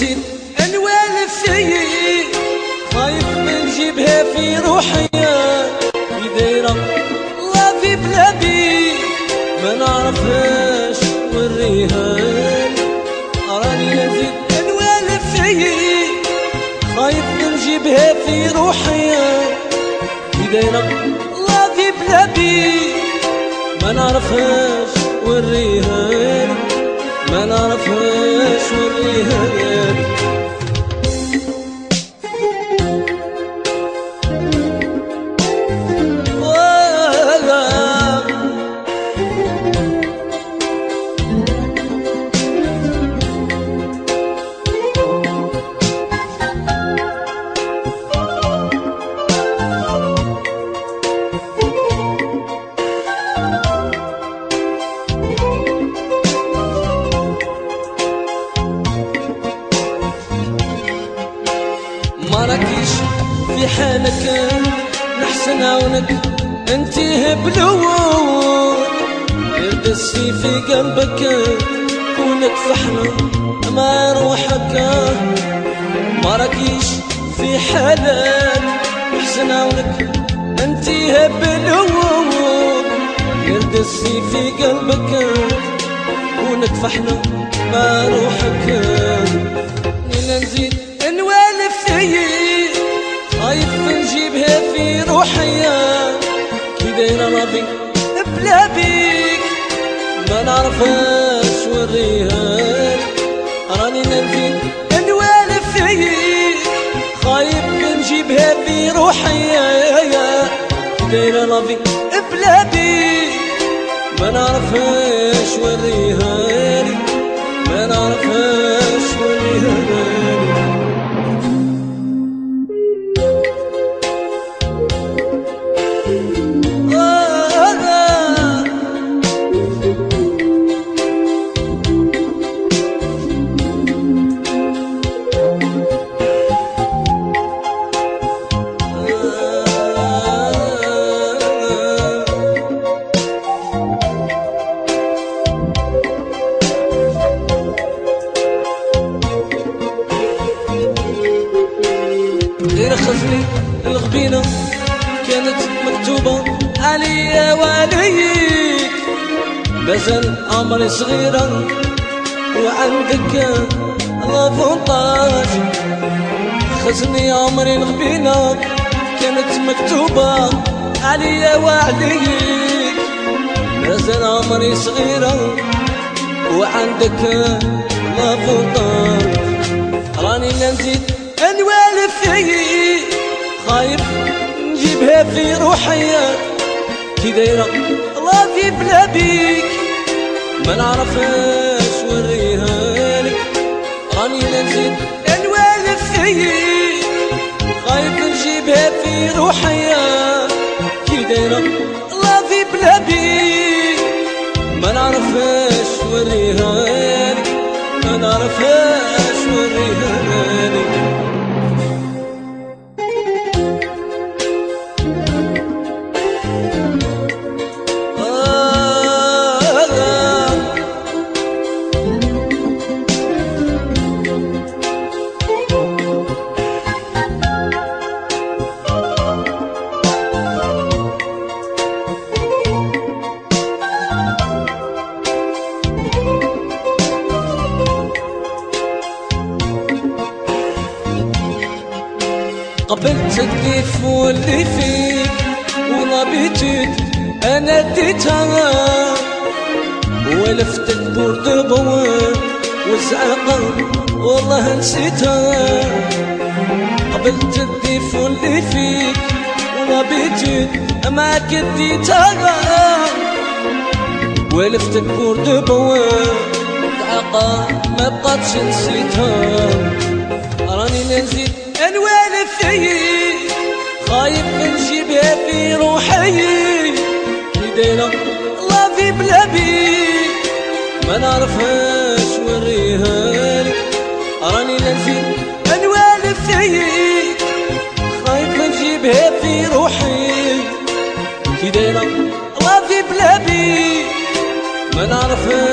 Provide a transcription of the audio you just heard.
لنزيد انوالف فيي خايف من جيبها في روحي. في دايرة الله في بلادي ما نعرفهاش وريها راني لنزيد انوالف فيي خايف من جيبها في روحي. في دايرة الله في بلادي ما نعرفهاش وريها ما نعرفهاش وريها ولا عونك انتي بلون يردسي في قلبك كونك فحنا مع روحك ما راكيش في حالك. نحسن عونك انتي بلون يردسي في قلبك كونك فحنا مع روحك. نزيد ربي بلا بيك ما نعرفهاش وريها راني نزيد نوالف فيي خايف نجيبها في روحي. كي دايرة ربي بلا بيك ما نعرفهاش وريها ما نعرفهاش وريها وعليك مازال عمري صغيرة وعندك l'avantage خزني عمري الغبينة كانت مكتوبة عليا وعليك مازال عمري صغيرة وعندك l'avantage راني نزيد انوالف فيي. خايف نجيبها في روحي. كي دايرة. الله في بلا بيك ما نعرفهاش. قبلت الضيف واللي فيك ولابيتيد أنا اديتها ولفتك بورد بوان وزعقا والله نسيتها قبلت الضيف واللي فيك ولابيتيد معك اديتها ولفتك بورد بوان زعقا ما بقاتش نسيتها راني نزيد أنوال فيي خايف نجيبها في روحي. كدينا الله في بلابي ما نعرفهاش وريها لك. راني لازم أنوال فيك خايف نجيبها في روحي. كدينا الله في بلابي ما نعرفهاش